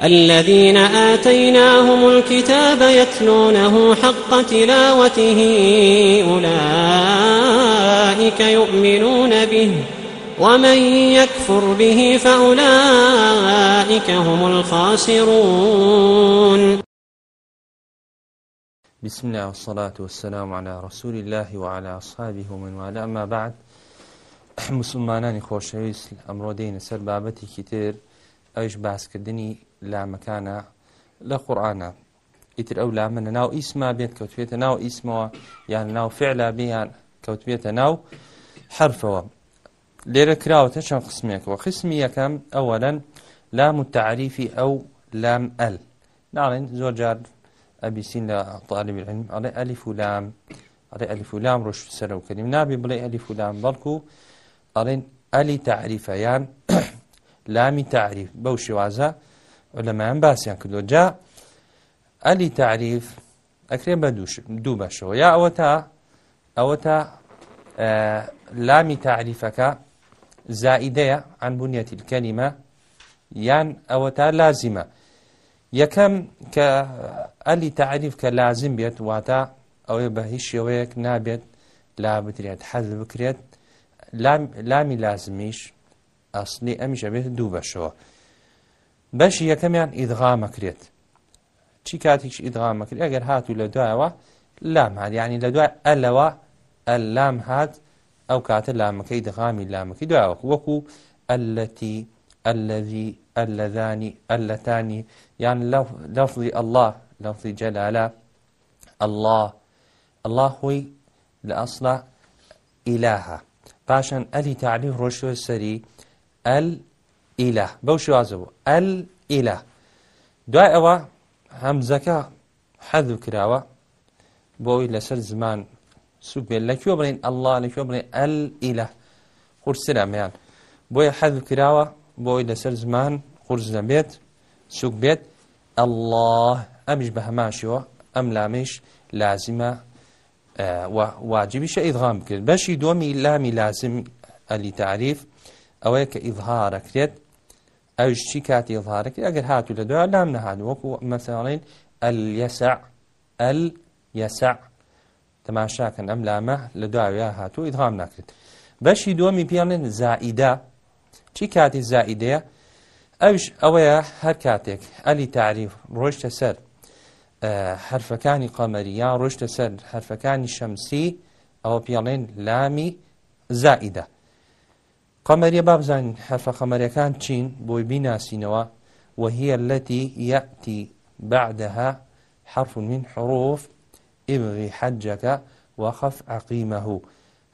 الذين آتيناهم الكتاب يتلونه حق تلاوته أولئك يؤمنون به ومن يكفر به فأولئك هم الخاسرون بسم الله والصلاة والسلام على رسول الله وعلى أصحابه ومن والاه أما بعد مسلمانان خۆشەویست ئەمڕۆ دەینە سەر بابەتێکی تر ئەوش باسکردنی لامەکانە لە قورآانە ئیتر ئەو لامەە ناو ئیسما بێت کەوتوێتە ناو ئیسمەوە یان ناو فعلا بیان کەوتوێتە ناو حرفەوە لێرە کراوەتە چەند قسمێکەوە خسمی یەکەم ئەوەەن لام و تعریفی ئەو لام ئەل ناڵێن زۆر جار ئەبیسین لە تاالبی علم ئەڵێ ئەلیف و لام ئەڵێ ئەلیف و لام ڕۆژ سەرەوکەیم نابی بڵێ ئەلیف و لام بەڵکو ئەڵێن ئەلی تعریفەیان لامی تعریف بەو شێوازە لەمایان باسییان کردو جا ئەلی تعریف ئەکرێ بە دوو بەشەوە یا ئەوە تا ئەوە تا لامی تعریفەکە زائیدەیە عن بنیەتی الكەلیمە یان ئەوە تا لازیمە یەکەم کە ئەلی تعریف کە لازم بێت واتە ئەوەی بە هیچ شێوەیەک نابێت لا بترێت حەز بکرێت لامی لازمیش ئەسلی ئەمیشە بێت دوو بەشەوە بەشی یەکەمیان ئیدغامەکرێت چی کاتیش ئیدغامەکرێت ئەگەر هاتوو لە دوایەوە لام هاات یعنی لە دوای ئەلەوە ئەلام هات ئەو کاتە لامەکەی دغامی لامەکەی دوایەوە وەکو ئەلەتی ئەلەذی ئەلەذانی ئەلەتانی یان لەفظی ئەله لەفظی جەلالە ئەله ئەله هۆی لە ئەسڵە ئیلاها پاشان ئەلی تعلی ڕۆشوە سەری ئەل ئیلا بەو شوازەوە ئەل ئیلا دوای ئەوە هەمزەکە حەذ کراوە بۆی لەسەر زمان سوک بێت لەکوێ بڵین ئەله لەکوێ بڵێ ئەل ئیلا قورسرەمەیان بۆیە حەذ کراوە بۆی لەسەر زمان قورس دەبێت سوک بێت ئەله ئەمیش بە هەماشەوە ئەم لامەش لازیمە واجبیشە ئیدغام کرد بەشی دۆمی لامی لازم ئەلی تعریف ئەوەیە کە ئیظهارەکرێت ئەوش چی کاتی ئیظهارەکرێت ئەگەر هاتوو لە دوای لام نەهاد وەکو مەسەڵین ئەلیسع ئەلیسع تەماشاکەن ئەم لامە لە داویا هاتوو ئیدغام ناکرێت بەشی دووەمی پێڵێن زائیدا چی کاتی زائیدەیە ئەوش ئەوەیە هەر کاتێک ئەلی تعریف ڕۆشتە سەر حرفەکانی قەمەریان ڕۆشتە سەر حرفەکانی شەمسی ئەوە پێڵێن لامی زائیدا قەمەریە بابزانین حرفە قەمەریەکان چین بۆی بیناسینەوە وهە التي يأتي بعدها حرف من حروف ئبغی حەجەکە وخف عقیمەه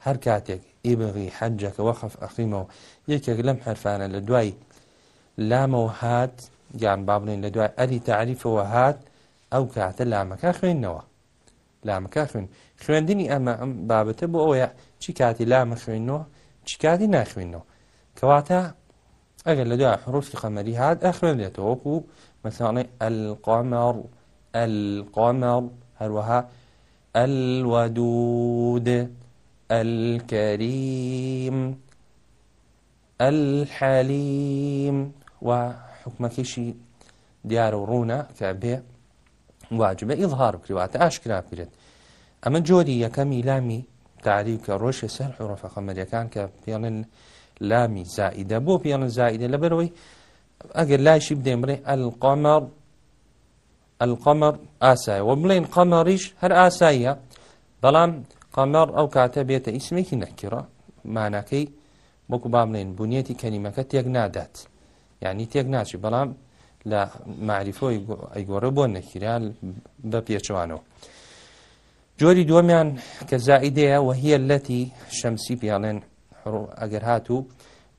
هەر کاتێک ئبغی حەجەکە وەخف عقیمەوە یەکێک لەم حرفانە لە دوای لامەوە هات گیان با بڵین لە دوای ئەلی تعریفەوە هات ئەو کاتە لامەکە خوێندنەوە لامەکە خوێن خوێندنی ئەمە ئەم بابەتە بۆ ئەوە چی کاتی لامە خوێندنەوە چکاتی ناخوێنەوە کەواتە ئەگەر لە دوای حروفی خەمەری هاات ئەخوێنێتەوە وەکو مەساڵی ئەلقامەڕ ئەلقامەڵ هەروەها ئەلوەدود ئەلکەریم ئەلحەلیم و حکومەکیشی دیارە و ڕوونە کە بێ واجبە ئیظهار بکریواتە ئاشکرا بکرێت ئەمە جۆری یەکەمی لامی تعریب کە ڕۆژی سەر حڕۆفە خەمەریەکان کە پێڵن لامی زائیدە بۆ پێڵن زائیدە لەبەرەوەی ئەگەر لایشی بدەین بڵێ ئەلقامەر ئەلقەمەر ئاسایەوە بڵێن قەمەریش هەر ئاساییە بەڵام قەمەر ئەو کاتە بێتە ئیسمێکی نەکیڕە مانەکەی وەکو با بڵێن بنیەتی کەنیمەکە تێک نادات یعنی تێک ناچی بەڵام لە معریفۆی ئەیگۆڕە بۆ نەکیران بە پێچوانەوە. جۆری دووەمیان کە زائیدەیە وهە لەتی شەمسی پیاڵێن ئەگەر هاتوو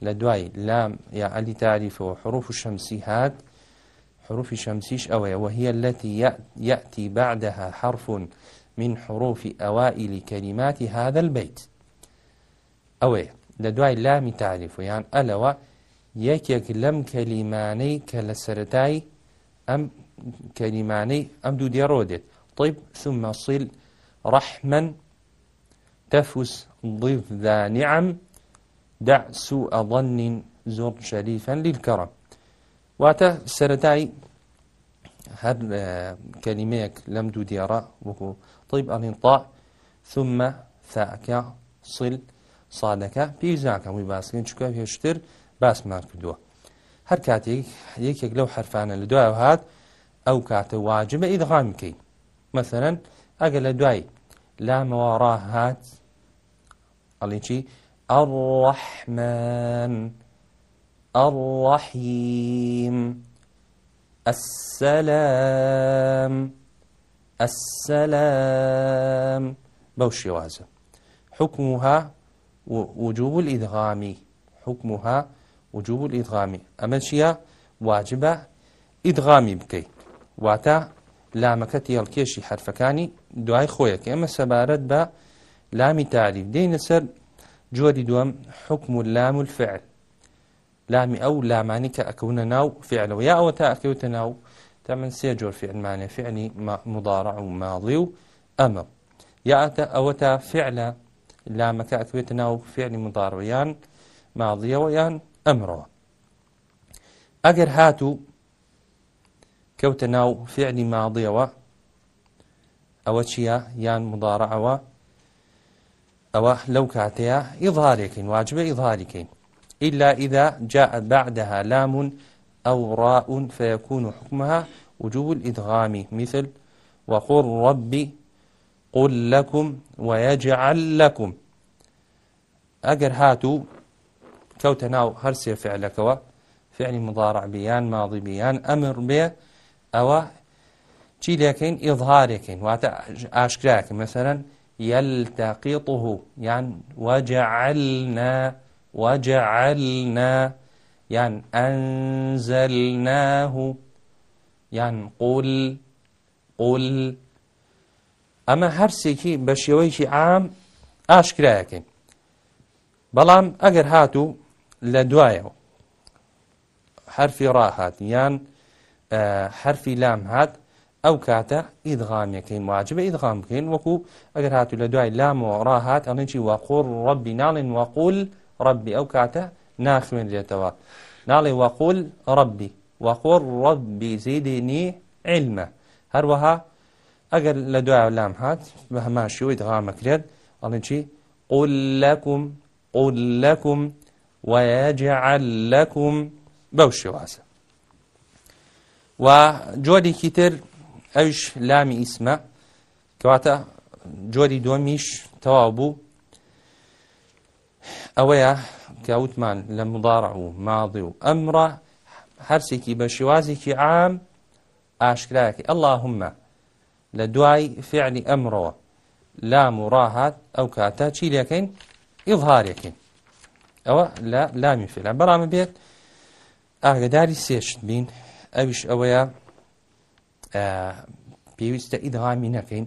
لە دوای لام یا علی تاریفەوە حروف و شەمسی هات حروفی شەمسیش ئەوەیە وهە لەتی یأتی بعدها حرف من حروف أوائل كلمات هذا البيت ئەوەیە لە دوای لامی تعریف و یان ئەلەوە یەکێک لەم کەلیمانەی کە لە سەتای ئەم کەلیمانەی ئەم دوو دێڕۆ دێت طیب ثم صل رحما تفس ضف ذا نعم دع سوء ظن زر شريفا للكرم واتە سەتای هەر کەلیمەیەک لەم دوو دیێڕە وەکو طیب ئەڵین تا ثمە تاکە سڵ سادەکە پێیزانکەم وی باسکەین چکە هێشتر باسمان کردووە هەر کاتێک یەکێک لەو حرفانە لە دوای هات ئەو کاتە واجبە ئیدغاام بکەین مەسەرەن ئەگە لە دوای لامەوە ڕاهات ئەڵیچی الرحمن الرحيم السلام السلام بەو شێوازە حکمها وجوب الإدغام حكمها وجوب الإدغام ئەمە چییە واجبە ئیدغامی بکەیت واتە لامەکە تێڵکێشی حرفەکانی دوای خۆیەکە ئێمە سەبارەت بە لامی تاریف دێینە سەر جۆری دووەم حکم و لام و الفعل لامی ئەو لامانی کە ئەکەونە ناو فعلەوە یا ئەوە تا ئەکەوتە ناو تەمن سێ جۆر فعلمانە فعنی مداڕع و ماڵی و ئەمە یاعتە ئەوە تا فعلە لامەکە ئەکوێتە ناو فعلی مداڕویان ماڵیەوەیان ئەمڕەوە ئەگەر هاتوو کەوتە ناو فعلی ماڵیەوە ئەوە چییە یان مداڕەوە ئەوە لەو کاتەیە ئیظهارێکین واجبە ئیظهاریکەین إلا إذا جاء بعدها لام أو راء فيكون حكمها وجوب الإدغام مثل وقل ربي قل لكم ويجعل لكم أجر هاتو كوتناو هرسي فعلكوا فعل مضارع بيان ماضي بيان أمر به ئەوە چی لەکەین ئیظهارێکین واتە ئاشکراکە مەسەرەن يلتقطه يعني وجعلنا وجعلنا يعني أنزلناه يعني قل قل ئەمە هەرسێکی بە شێوەیەکی عام ئاشکرایەکەین بەڵام ئەگەر هاتوو لە دوایەوە حرفی ڕاهات یان حرفی لام هات ئەو کاتە ئیدغامەکەین واجبە ئیدغام بکەین وەکو ئەگەر هاتو لە دوای لام و ڕاهات ئەڵێنی واقۆڕ ڕبی ناڵێن وەقول ڕبی ئەو کاتە ناخوێنرێتەوە ناڵێ وەقول ڕبی وەقۆڕ ڕبی زیدینی علمە هەروەها ئەگەر لە دوای لام هات بە هەمان شێوەی دغامەکرێت ئەڵێنی قل لەکم قل لەکم ويجعل لكم بەو شێوازە و جۆرێکی تر ئەوش لامی ئیسمە کەواتە جۆری دۆمیش تەواو بوو ئەوەیە کەوتمان لە مداڕع و ماڵی و ئەمڕە هەرسێکی بە شێوازێکی عام ئاشکراکی ئەللهمە لە دوای فعلی ئەمڕەوە لام و ڕاهات ئەو کاتە چی لەکەین ئیڵهارێکین ئەوە لە لامی فعلا بەڕامە بێت ئاگداری سێشت بین ئەوش ئەوەیە پێویستە ئیدغامی نەکەین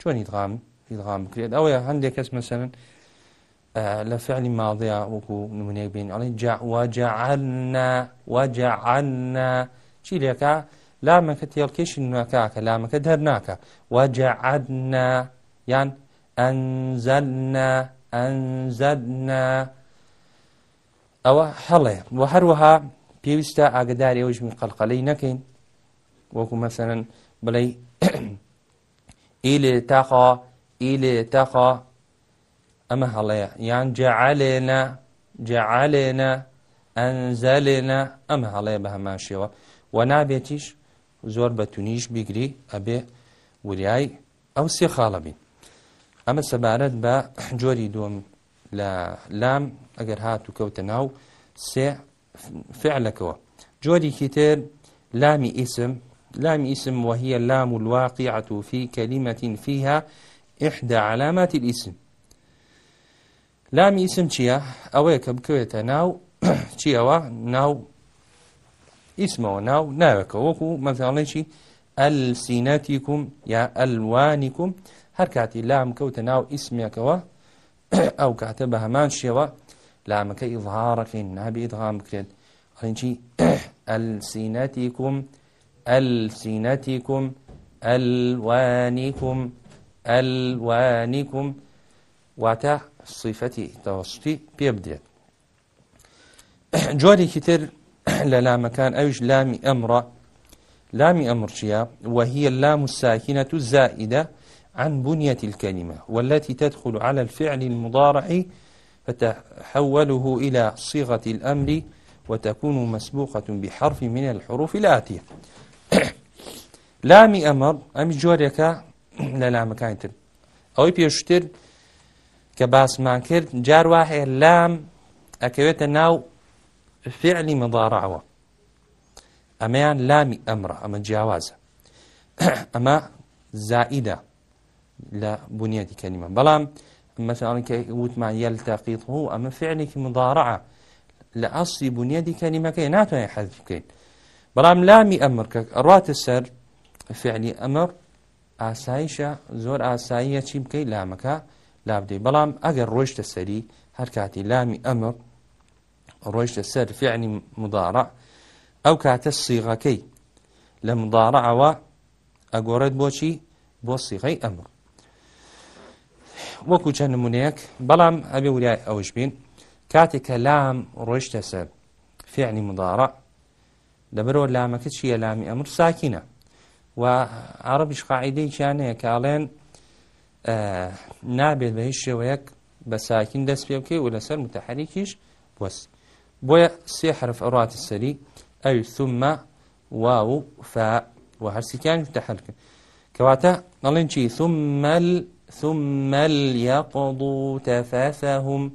چۆن ئیدغام ئیدغام بکرێت ئەوەیە هەندێک کەس مەسەرن لە فعلی ماڵدەیە وەکو نمونێک بین ئەڵێ جاواجعنا وجعنا چی لێکە لامەکە تێڵکێشی نوەکەکە لامەکە دەرناکە وجعنا یان ئەنزەلنا ئەنزەدنا ئەوە هەڵێ و هەروەها پێویستە ئاگداری ئەوژمی قەلقەلەی نەکەین وەکو مەسەرەن بڵێ ئیلێ تاقا ئیلێ تاقا ئەمە هەڵەیە یان جەعالێنە جەعالێنە ئەنزەلێنە ئەمە هەڵەیە بە هەمان شێوە و نابێتیش زۆر بە تونیش بیگری ئەبێ وریای ئەو سێ خاڵە بین ئەمە سەبارەت بە جۆری دۆم لە لام ئەگەر هات و کەوتە ناو سێ فعلەکەەوە جۆرێکی تر لامی ئیسم لامی ئیسم وهە لام و الواقعة في كلمة فيها إحدى علامات الاسم لامی ئیسم چییە؟ ئەوەیە کە بکوێتە ناو چیەوە ناو ئیسمەوە ناو ناوێکە وەکو مەزاڵێکی ئەلسینەتیکم یا ئەلوانیکم هەر کاتی لام کەوتە ناو ئیسمێکەوە ئەو کاتە بە هەمان شێوە لامەکە ئیظهارەکەین نابی ئیدغام بکرێت ئەڵینچی ئەلسینەتیکم ئەلسینەتیکم ئەلوانیکم ئەلوانیکم واتە سیفەتی تەوەسپی پێ بدێت جۆرێکی تر لە لامەکان ئەوش لامی ئەمڕە لامی ئەمڕ چیە وهي اللام الساكنة زائدة عن بنية الكلمة والتي تدخل على الفعل المضارع فتحوله إلى صيغة الأمر وتكون مسبوقة بحرف من الحروف الآتية لامی ئەمەڕ ئەمی جۆرێکە لە لامەکانتر ئەوەی پێشتر کە باسمان کرد جاروا هەیە لام ئەکەوێتە ناو فعلی مەداڕاوە ئەمەیان لامی ئەمڕە ئەمە جیاوازە ئەمە زائیدە لە بنیەتی کەنیمە بەڵام مثلا وتمان يلتقطه ئەمە فعلێکی مضارعە لە ئەسی بنیەدی کەنیمەکەی ناتوانێت حەز بکەین بەڵام لامی ئەمر کە ڕاتە سەر فعلی ئەمر ئاساییشە زۆر ئاساییە چی بکەیت لامەکە لابدەی بەڵام ئەگەر ڕۆیشتە سەری هەرکاتی لامی ئەمر ڕۆیشتە سەر فعنی مدارە ئەو کاتە سیغەکەی لە مدارەەوە ئەگۆڕێت بۆچی بۆ سیغەی ئەمر وەکو چەند نمونەیەک بەڵام ئەبێ وریای ئەوش بین کاتێک کە لام ڕۆیشتە سەر فعنی مداڕە دەبەرەوە لامەکە چیە لامی ئەمر ساکینە و عربیش قاعدەی چیانەیە کاڵێن نابێت بە هیچ شێوەیەک بە ساکین دەست پێ بکەی و لەسەر متحریکیش بوەست بۆیە سێ حرف ئەڕاتە سەری ئەوی ثمە واو فا و هەرسیکیان تەحلکن کەواتە ئەڵێن چی ثمەل ثم ليقضوا تفافهم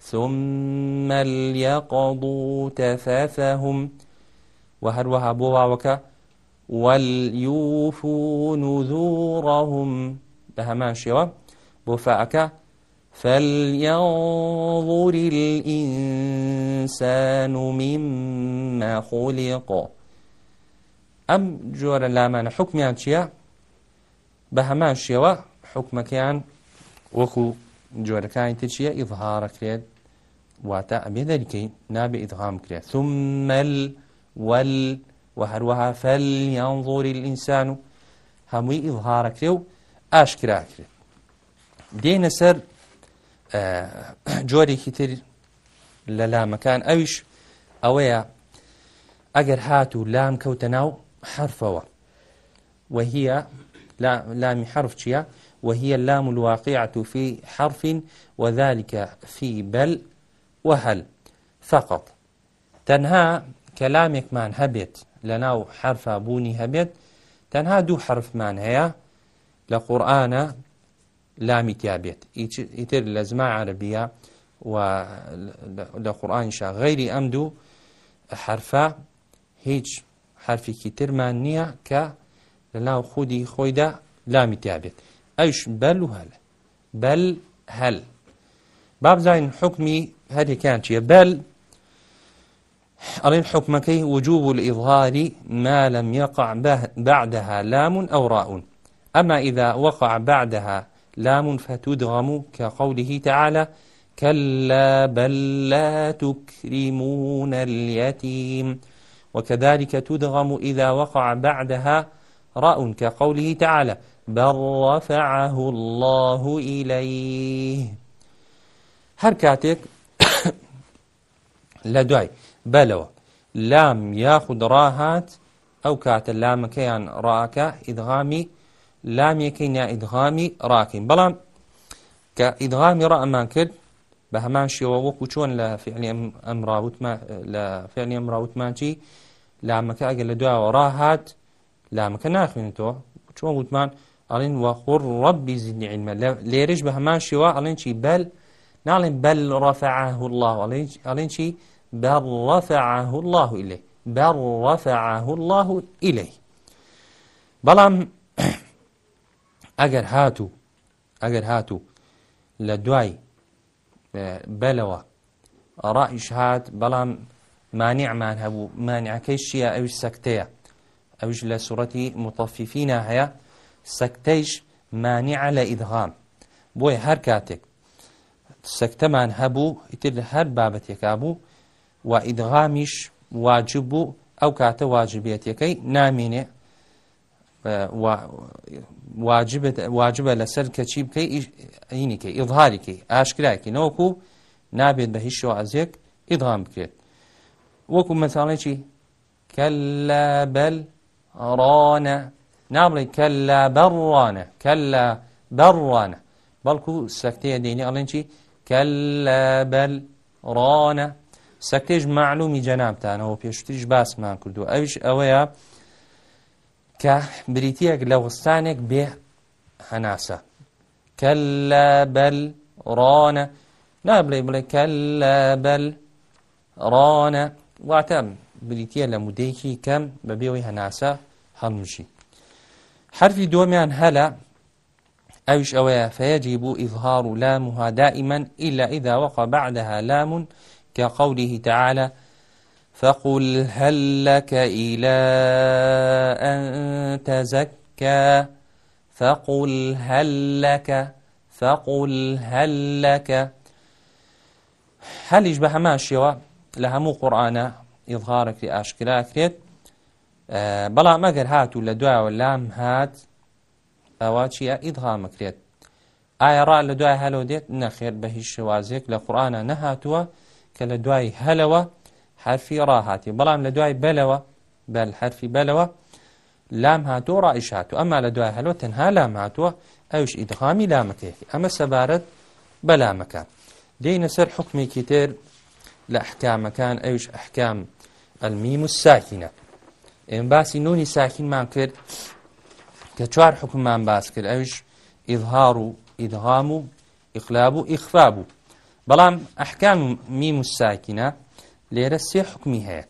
ثم ليقضوا تفافهم وهروها بواوك وليوفوا نذورهم بهمان شوا بوفاك فلينظر الإنسان مما خلق أم جور لا مانع حكمي عن شيا بهمان شوا حکمەکەیان وەکو جۆرەکانی ت چیە ئیڤهارەکرێت واتە ئەمێ دەریکەی نابێ ئیدغام کرێت ثمل وەل و هەروەها فەل یان زۆری ئینسان و هەمووی ئیڤهارەکرێ و ئاشکراکرێت دێنە سەر جۆرێکی تر لە لامەکان ئەویش ئەوەیە ئەگەر هات و لام کەوتە ناو حرفەوە وهە لامی حرف چییە؟ وهي اللام الواقعة في حرف وذلك في بل وهل فقط تەنها کەلامێکمان هەبێت لە ناو حرفە بوونی هەبێت تەنها دوو حرفمان هەیە لە قورآانە لامیتیابێت ئیتر لە زما عربە و لە قورآانیشا غەیری ئەم دوو حرفە هیچ حرفێکی ترمان نییە کە لە ناو خودی خۆیدا لامیتیابێت ئەیش بەل و هەل بەل هەل بابزین حکمی هەرێکیان چییە بەل ئەڵین حکمەکەی وجوب الإظهار ما لم يقع بعدها لام أو راء أما إذا وقع بعدها لام فتدغم كقوله تعالى كلا بل لا تكرمون اليتيم وكذلك تدغم إذا وقع بعدها راء كقوله تعالى بل رفعه الله إليه هر كاتك لدواي بلو لام ياخد راهات أو كات لام كيان راك إدغامي لام يكين إدغامي راكين بلام كإدغامي رأمان كد بهمان شێوە وەکو چۆن لە فعلی لە فعلی ئەم راوتمانچی لامەکە ئەگە لە دواوە ڕاهات لامەکە ناخوێنێتەوە چۆن وتمان ئەڵین وەخور ڕبی زیدنی عیلمە لێرش بە هەمان شێوە ئەڵێن چی بەل ناڵێن بەل ڕفعه الله ئەڵێن چی بەڵ ڕفعه الله ئیلێ بەڵ ڕفعه الله ئیلێ بەڵام ئەگەر هاتوو ئەگەر هاتوو لە دوای بەلەوە ڕائش هات بەڵام مانیعمان هەبوو مانیعەکەی شیە ئەوش سەکتەیە ئەوش لە سوڕەتی متەفیفینە هەیە سەکتەیش مانیع لە ئیدغام بۆیە هەر کاتێک سەکتەمان هەبوو ئیتر لە هەر بابەتێکا بوو و ئیدغامیش واجب بوو ئەو کاتە واجبێتەکەی نامینێ واجبە لەسەر کەچی بکەی عینیکەی ئڵهاریکەی ئاشکراکی نەوەکو نابێت بە هیچ شوازێک ئیدغام بکرێت وەکو مەساڵێکی کە لە بەل ڕانە نامڵی کەلا بەڕوانە کەلا بەڕوانە بەڵکو سەکتەیە دێنی ئەڵێن چی کەلا بەل ڕانە سەکتێژ معلومی جەنابتانەوە پێشتریش باسمان کردو ئەوش ئەوەیە کە بریتیەک لە وەستانێک بێ هەناسە کەلا بەل ڕانە نابڵێ بڵێ کەلا بەل ڕانە واتە بریتە لە مودەیەکی کەم بەبێەوەی هەناسە هەڵنوشی حرفی دۆمیان هەلا ئەوش ئەوەیە فەیەجیب و ئیظهار و لامها دائما إلا إذا وقع بعدها لام كقوله تعالى فقل هل لك إلى أن تزكى فقل هل لك فقل هل لك هەلیش بە هەماشیەوە لە هەموو قورآانە ئیڵغارێکی ئاشکراکرێت بەڵام ئەگەر هاتوو لە دوایەوە لام هات ئەوە چیە ئیدغا مەکرێت ئایاڕا لە دوای هەلو دێت نەخێر بە هیچ شێوازێک لە قورآانە نەهاتووە کە لە دوای هەلەوە حرفی ڕاهاتی بەڵام لە دوای بەلەوە بەل حرفی بەلەوە لام هاتووە ڕائیشاتوە ئەما لە دوای هەلۆ تەنها لام هاتووە ئەوش ئیدغامی لامەکەیەکی ئەمە سەبارەت بەلامەکە دێینە سەر حکمێکی تر لە ئەحکامەکان ئەوش ئەحکام ئەلمی و ساکینە ئێم باسی نونی ساکینمان کرد کە چوار حکومان باس کرد ئەوش ئیظهار و ئیدهام و ئیخلاب و ئیخرا بوو بەڵام ئەحکام و میم و ساکینە لێرە سێ حکمی هەیە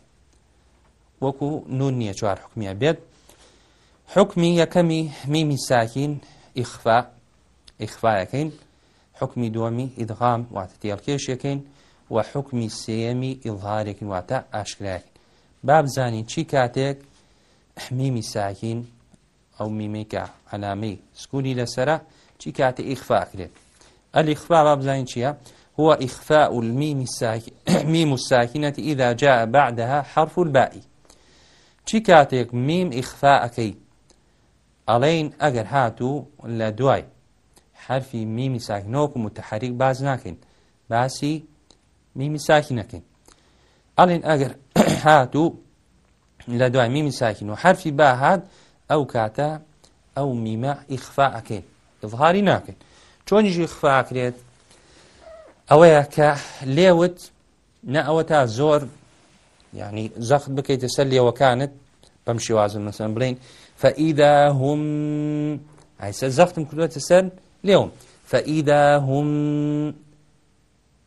وەکو نون نییە چوار حکمیە بێت حکمی یەکەمی میمی ساکین ئیخفا ئیخفاەکەین حکمی دووەمی ئیدغام واتە تێڵکێشەکەین و حکمی سێمی ئیڵهارێکین واتە ئاشکراکەین با بزانین چی کاتێک حمیمی ساکین ئەو میمێکە هەنامەی سکولی لەسرە چی کاتە ئیخفا کرێت ئەلیخفا با بزانین چییە؟ هو إخفاء الميم الساكن ميم الساكنة إذا جاء بعدها حرف الباء چی کاتێک میم ئیخفاەکەی ئەڵین ئەگەر هاتوو لە دوای حرفی میمی ساکنۆک و متحریک باز ناکەین باسی میمی ساکی نەکەین ئەڵین ئەگەر هاتوو لە دوای میمی ساکین و حرفی باهاد ئەو کاتە ئەو میمە ئیخفا ئەکەین ئظهاری ناکەین چۆنیژی خفاکرێت ئەوەیە کە لێوت نە ئەوە تا زۆر یعنی زەخت بکەیتە سەر لێوەکانت بەم شێوازن مەسن بڵین فەئیدا هم ئایسە زەختم کردوێتە سەر لێوم فەئیدا هم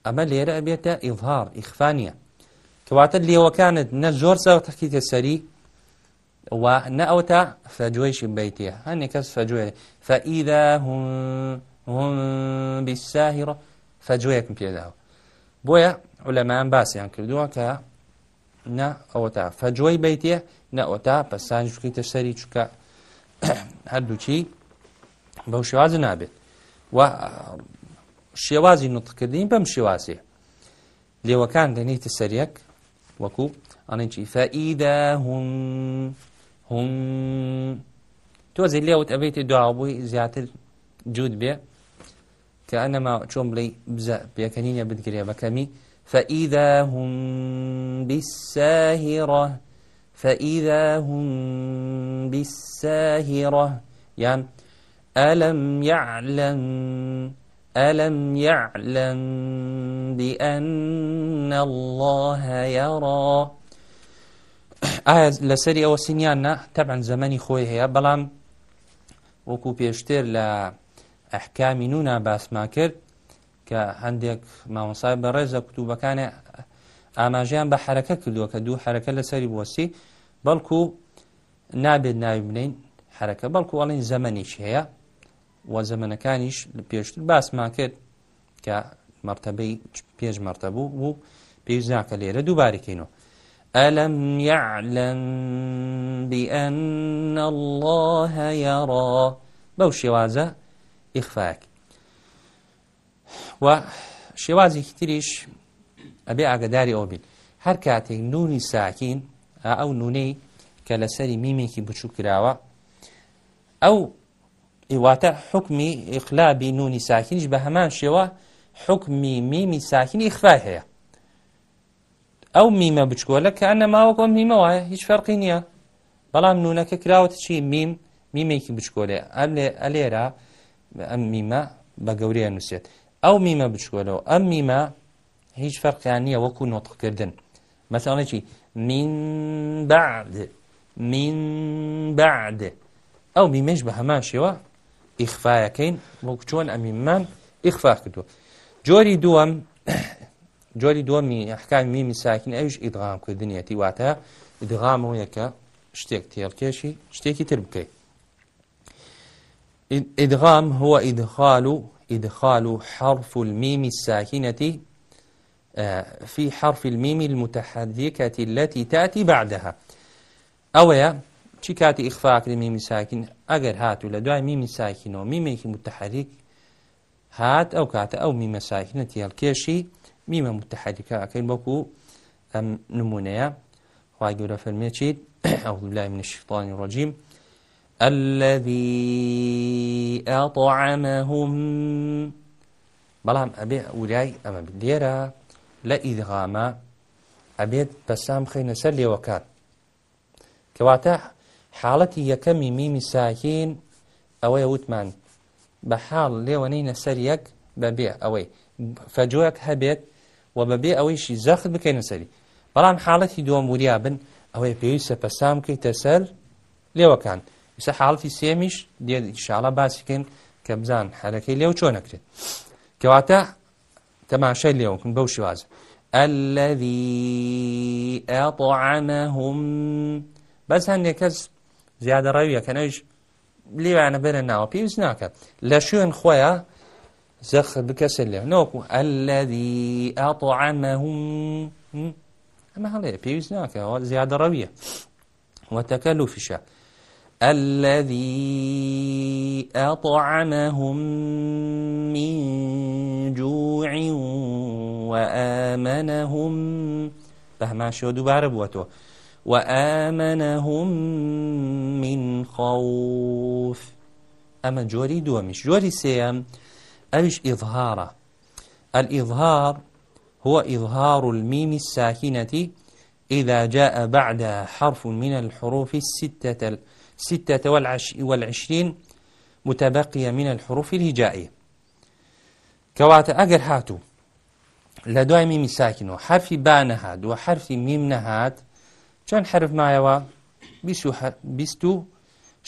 ئەمە لێرە ئەبێتە ئیظهار ئیخفانە کەواتە لێوەکانت نە زۆر سەوتەکی تێسەری و نە ئەو تا فەجوێشی بیتە هەنێک کەس فەجوێ فەئیدا هم بیساهیڕ فەجوەیەکم پێداوە بۆیە ئەولەمان باسییان کردووە کە نە ئەوەتا فەجۆی بیتێ نە ئۆتا پەسانی شکیتە سەری چکە هەردووچی بەو شێوازە نابێت و شێوازی نوتکردین بەم شێوازێ لێوەکان دەنیتە سەرەک وەکو ئەڵێنچی فەئیدا هم هم تۆزی لێوت ئەبێتی دوابووی زیاتر جوود بێ کە ئەنەما چۆن بڵێ پێکەنینە بدگرێ بەکەمی فەئیدا هم بیساهیڕە فەئیدا هم بیساهیڕە یان ئەلم يعلم ألم يعلم بأن الله يرى ئایا لەسەری ئەوە سنیاننا تەبان زەمەنی خۆی هەیە بەڵام وەکو پێشتر لە ئەحکامی نونا باسما کرد کە هەندێک مامۆسای بە ڕێزە کتوبەکانە ئاماژیان بە حرەکە کردووە کە دوو حرەکە لەسەری بۆسی بەڵکو نابێت ناوی بنین حرەکە بەڵکو وڵین زەمەنیش هەیە و زەمنەکانیش پێشتر باسمان کرد کە مرتبەی پێش مرتەبوو بوو پێویست ناکە لێرە دووبارێکینەوە ألم يعلم بأن الله يرى بەو شێوازە ئیخفاک و شێوازێکی تریش ئەبێ ئاگداری ئەو بین هەر کاتێک نونی ساکین ئەو نونەی کە لەسەری میمێکی بچوو کراوە ئەو ئیواتە حکمی ئیقلابی نونی ساکنیش بە هەمان شێوە حکمی میمی ساکنی خرای هەیە ئەو میمە بچکۆلە کە ئەنە ماوەکۆ میمە وایە هیچ فەرقی نییە بەڵام نونەکە کراوەتە چی میم میمێکی بچکۆلێ ئەم لێ ئەلێرە ئەم میمە بە گەورەیە نووسێت ئەو میمە بچکۆلەوە ئەم میمە هیچ فەرقیان نییە وەکو نۆتقکردن مەساڵێکی من بعد من بعد ئەو میمەش بە هەمان شێوە ئیخفاەکەین وەک چۆن ئەمیمان ئیخفا کردووە جۆری دووەم جۆری دووەمی حکامی میمی ساکن ئەوش ئیدغام کردنیەتی واتە ئیدغامەوە یەکە شتێک تێڵکێشی شتێکی تر بکەیت ئیدغام هو ئیدخال إدخال حرف الميم الساكنة في حرف الميم المتحركة التي تأتي بعدها أويا چی کاتی ئیخفاکری میمی ساکین ئەگەر هاتوو لە دوای میمی ساکینەوە میمێکی متتحریک هات ئەو کاتە ئەو میمە ساکینە تێڵکێشی میمە متتحریکەکەین بەکو ئەم نمونەیە خی گەورە فەرمێکیت ئەو لای من شیفڵانی ڕۆژیم الذي أطعمهم بەڵام ئەبێ وریای ئەمە لێرە لە ئیدغامە ئەبێت بەسام خینە سەر لێوەکان کەواتە حاڵەتی یەکەمی میمی ساکین ئەوەیە وتمان بە حاڵ لێوەنەی نەسەر یەک بەبێ ئەوەی فەجوەک هەبێت و بەبێ ئەوەیشی زەخت بکەینە سەری بەڵام حاڵەتی دووەم وریا بن ئەوەی پێویستە پەسام بکەیتە سەر لێوەکان ئستا حاڵەتی سێمیش شاڵە باسیکەین کە بزان حەرەکەی لێو چۆ نەکرێت کەواتە تەماشای لێوەکن بەو شوازە الذي أطعمهم بس هەندێک کەس زیادە ڕەویەکەنەویش لێوانە بەرە ناوە پێویست ناکە لە شوێن خۆیە زەخ بکەسە لێ نۆکو ئەلەدی ئاطعامەهم ئەمە هەڵێ پێویست ناکەەوە زیادە ڕەویە وەتەکە لوفیشە الذي أطعمهم من جوع وآمنهم بەهمان شێوە دووبارە بووەتەوە وآمنهم من خوف أما جوري دومش جوري سيام ألش إظهارة الإظهار هو إظهار الميم الساكنة إذا جاء بعد حرف من الحروف الستة, الستة والعش والعشرين متبقية من الحروف الهجائية كوات أجر هاتو لدواء ميم ساكن وحرف با نهاد وحرف ميم نهاد چەند حرف مایەوە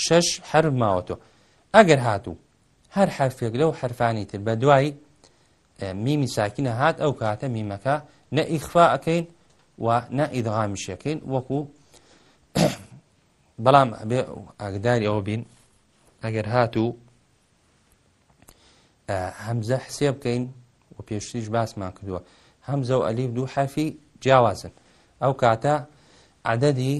شش حرف ماوەتۆ ئەگەر هاتوو هەر حرفێک لەو حرفانی تر بە دوایی میمی ساکینە هات ئەو کاتە میمەکە نە ئیخفا ئەەکەین و نە ئیدغامیشەکەین وەکو بەڵام ئاگداری ئەوە بین ئەگەر هاتوو هەمزە حسێ بکەین و پێشتیش باسمان کردووە هەمزە و ئەلیب دوو حرفی جیاوازن ئەو کاتە عددی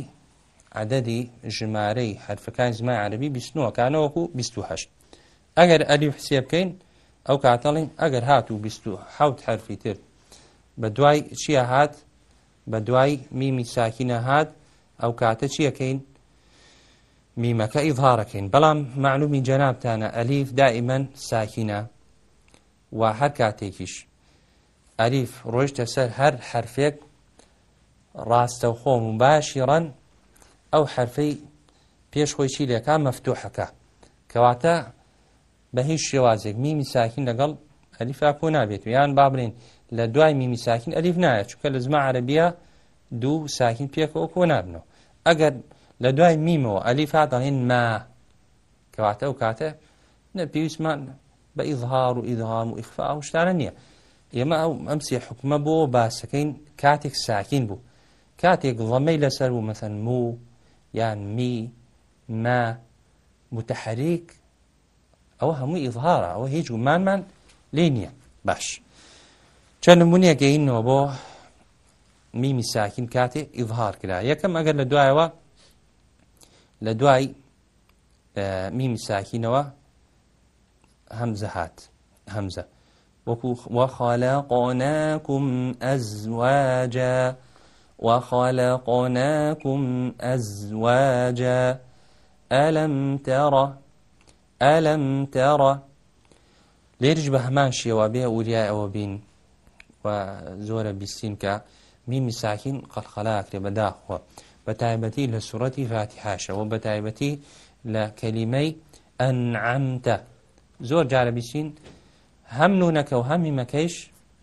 عددی ژمارەی حرفەکان زمای عربی بیستنەوەکانەوەکو 28 ئەگەر ئەلی حسیە بکەین ئەو کاتەڵین ئەگەر هات و 28 حرفی تر بە دوای چیە هات بە دوای میمی ساکینە هات ئەو کاتە چیەکەین میمەکە ئیظهارەکەین بەڵام معلومی جەنابتانە ئەلیف دائیمەن ساکینە و هەر کاتێکیش ئەریف ڕۆیشتە سەر هەر حرفێک ڕاستە خۆم و باشی ڕەن ئەو حرفەی پێش خۆی چی لێکا مەفتوحەکە کەواتە بە هیچ شێوازێک میمی ساکین لەگەڵ ئەلیفا کۆ نابێت و یان بابرین لە دوای میمی ساکین ئەلیف نایە چکە لە زمە عربیە دوو ساکین پێکەوە کۆ نابنەوە ئەگەر لە دوای میمەوە ئەلیفا دەڵێن ما کەواتە و کاتە نە پێویستمان بە ئیظهار و ئیدهام و ئیخفا و شتانە نییە ئێمە ئەو ئەمسی حکومە بۆ باسەکەین کاتێک ساکین بوو کاتێک ڵەمەی لەسەر و مەسەن مو یان می ما متحریک ئەوە هەموو ئیظهارە ئەوە هیچ گومانمان لێ نییە باش چەند نمونونێک گەینەوە بۆ میمی ساکین کاتێ ئیظهار کرا یەکەم ئەگەر لە دوایەوە لە دوای میمی ساکینەوە هەمزە هات هەمزە وەکو وەخالە قۆنەکم ئەزواجە وخلقناكم أزواجا ألم ترى ألم ترى لێرج بە هەمان شێوە بێ وریای ئەوە بین و زۆرە بیستین کە میمی ساکین قەلخەلاکرێ بەداخۆ بە تایبەتی لە سوەتی فاتیهاشەوە بە تایبەتی لە کەلیمەی ئەنعامتە زۆر جارە بیستین هەم نونەکە و هەمی مەکەیش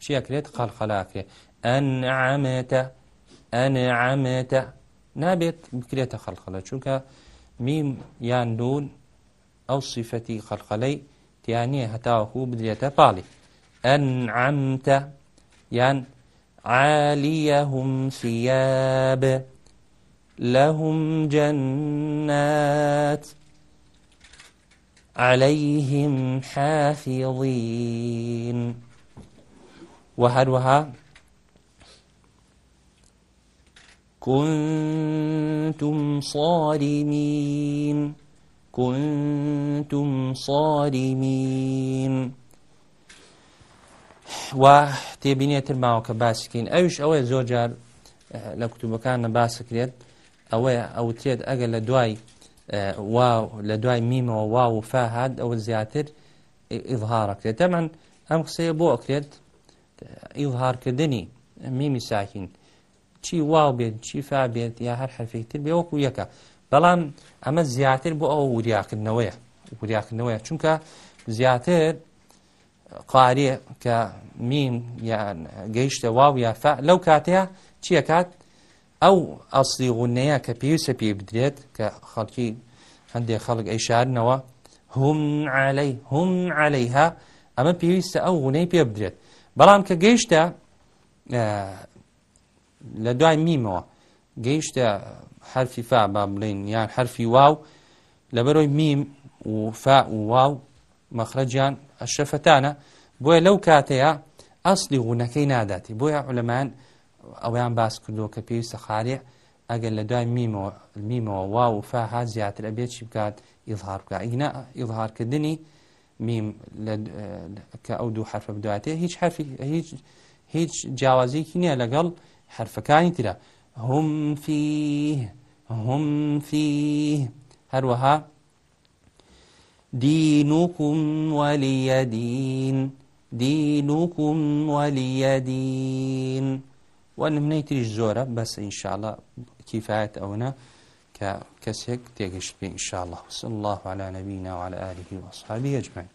چیەکرێت قەلخەلاکرێ ئەنعامێتە ئەنعامێتە نابێت بکرێتە خەلخەلە چونکە میم یان نون ئەو سیفەتی خەلخەلەی تیانە هەتاوەکو بدرێتە پاڵی ئەنعامتە یان عالیەهم سیابێ لهم جنات عليهم حافظين وهروها كنتم صارمين كنتم صارمين و تێبینێتتر ماوەکە باسکەین ئەوش ئەوەیە زۆر جار لە کوتوبەکانە باسەکرێت ئەوەیە ئەوترێت ئەگەر لە دوای لە دوای میمەوە وا و فاهاد ئەوە زیاتر ئیظهارەکرێت تەمان ئەم قسەیە بۆ ئەکرێت ئیظهارکردنی میمی ساکین چی واو بێن چی فا بێت یا هەر حرفێکتر بێوەکو یەکە بەڵام ئەمە زیاتر بۆ ئەو وریاکردنەوەیە وریاکردنەوەیە چونکە زیاتر قارێ کە میم یان گەیشتە واو یافا لەو کاتەیە چیەکات ئەو ئەسلی غونەیە کە پێویستە پێ بدرێت کە خەڵکی هەندێک خەڵک ئەیشارنەوە هم علي هم عليها ئەمە پێویستە ئەو غونەی پێ بدرێت بەڵام کە گەیشتە لە دوای میمەوە گەیشتە حرفی فا با بڵین یان حرفی واو لەبەرۆی میم و فا و واو مەخرەجیان ئەشەفەتانە بۆیە لەو کاتەیە ئەسلی غونەکەی ناداتی بۆیە ئەلەمان ئەویان باس کردو کە پێویستە خارێ ئەگەر لە دوای میمەوە وا و فاها زیاتر ئەبێت چی بکات ئیظهار بکە ئینا ئیظهارکردنی میم کە ئەو دوو حرفە بدواتێ هیچ حرفی هیچ هیچ جیاوازیکی نییە لەگەڵ حرفەکانی ترە هم فيه هم فيه هەروەها دینوکم وەلیەدین دینوکم وەلیەدین و نمونەی تریش زۆرە بەس ئینشاءڵە کیفاەت ئەوەنە کە کەسێک تێگەشت پێ ئینشاءڵە وصل الله على نبينا وعلى آله وأصحابه أجمعين